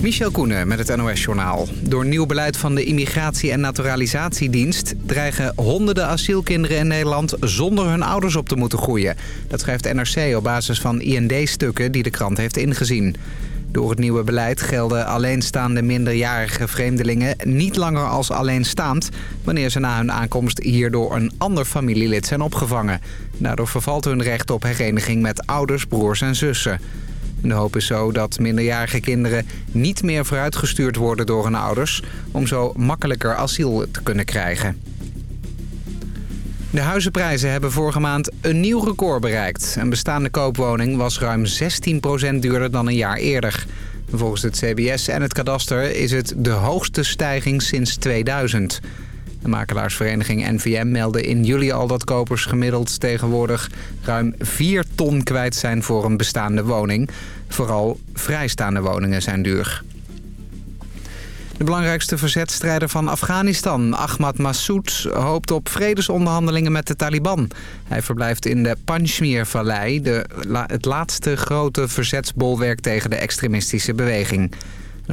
Michel Koenen met het NOS-journaal. Door nieuw beleid van de Immigratie- en Naturalisatiedienst... dreigen honderden asielkinderen in Nederland zonder hun ouders op te moeten groeien. Dat schrijft NRC op basis van IND-stukken die de krant heeft ingezien. Door het nieuwe beleid gelden alleenstaande minderjarige vreemdelingen... niet langer als alleenstaand... wanneer ze na hun aankomst hier door een ander familielid zijn opgevangen. Daardoor vervalt hun recht op hereniging met ouders, broers en zussen. De hoop is zo dat minderjarige kinderen niet meer vooruitgestuurd worden door hun ouders... om zo makkelijker asiel te kunnen krijgen. De huizenprijzen hebben vorige maand een nieuw record bereikt. Een bestaande koopwoning was ruim 16% duurder dan een jaar eerder. Volgens het CBS en het kadaster is het de hoogste stijging sinds 2000. De makelaarsvereniging NVM meldde in juli al dat kopers gemiddeld tegenwoordig ruim 4 ton kwijt zijn voor een bestaande woning. Vooral vrijstaande woningen zijn duur. De belangrijkste verzetstrijder van Afghanistan, Ahmad Massoud, hoopt op vredesonderhandelingen met de Taliban. Hij verblijft in de Panjshir-vallei, het laatste grote verzetsbolwerk tegen de extremistische beweging.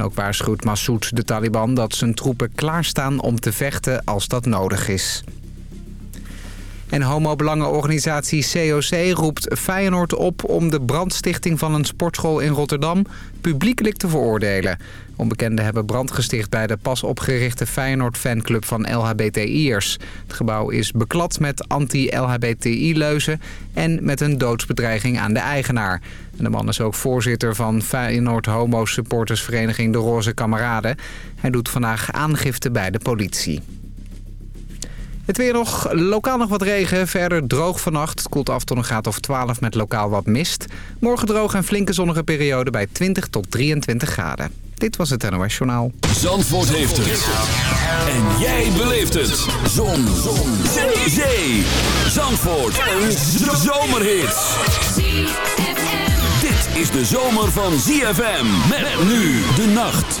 Ook waarschuwt Massoud de Taliban dat zijn troepen klaarstaan om te vechten als dat nodig is. En homobelangenorganisatie COC roept Feyenoord op om de brandstichting van een sportschool in Rotterdam publiekelijk te veroordelen. Onbekenden hebben brand gesticht bij de pas opgerichte Feyenoord-fanclub van LHBTI'ers. Het gebouw is beklad met anti-LHBTI-leuzen en met een doodsbedreiging aan de eigenaar. En de man is ook voorzitter van Feyenoord Homo Supportersvereniging De Roze Kameraden. Hij doet vandaag aangifte bij de politie. Het weer nog, lokaal nog wat regen, verder droog vannacht. Het koelt af tot een graad of 12 met lokaal wat mist. Morgen droog en flinke zonnige periode bij 20 tot 23 graden. Dit was het NOS Journaal. Zandvoort heeft het. En jij beleeft het. Zon. Zon. Zee. Zee. Zandvoort. Een zomerhit. Dit is de zomer van ZFM. Met nu de nacht.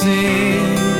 see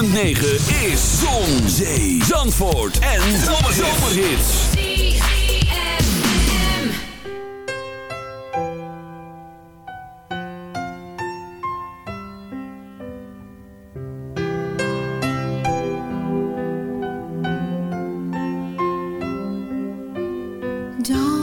106.9 is Zon, Zee, Zandvoort en Zomerhits. Don't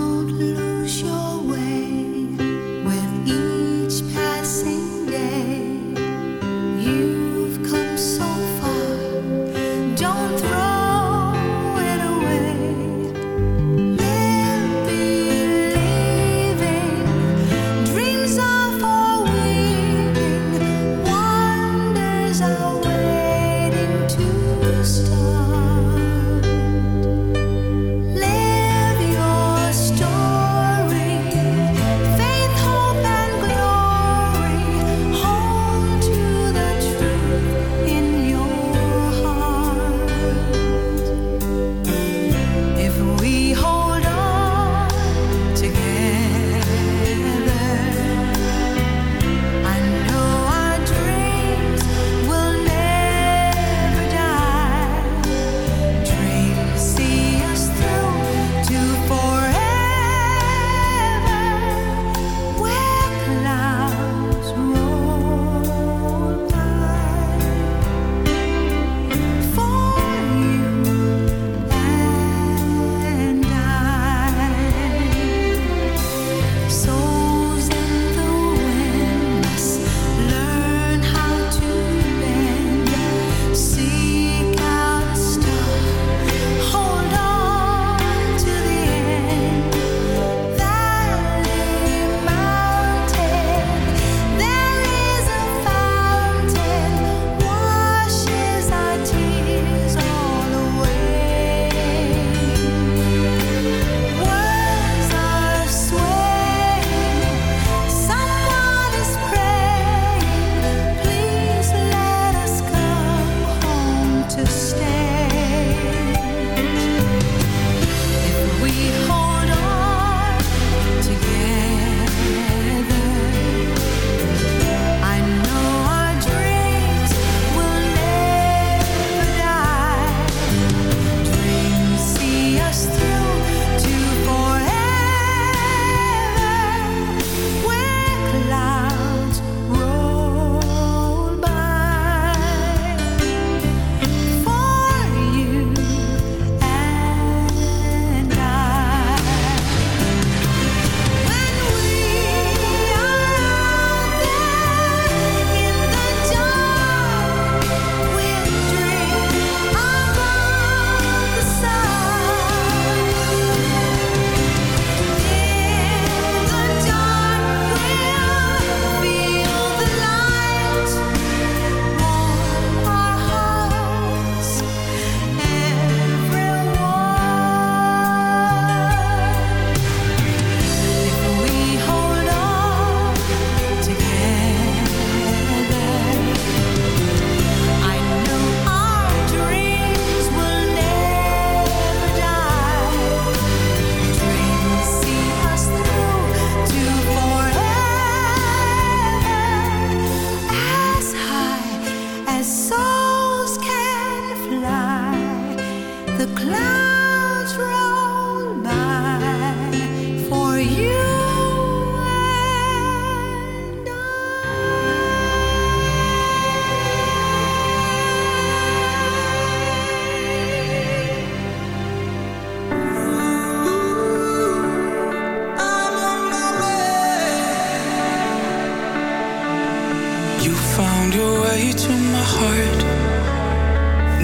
found your way to my heart.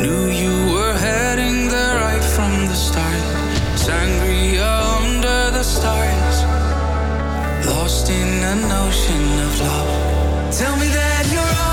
Knew you were heading there right from the start. Sangria under the stars, lost in an ocean of love. Tell me that you're.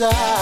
inside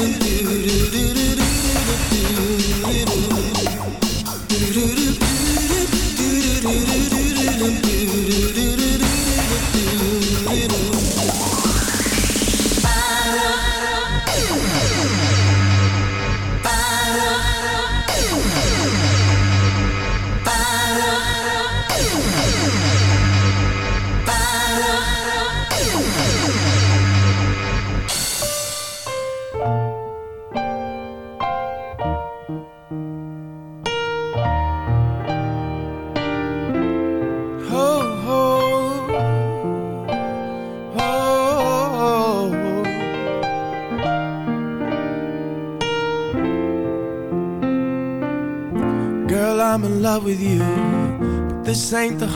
do do do do do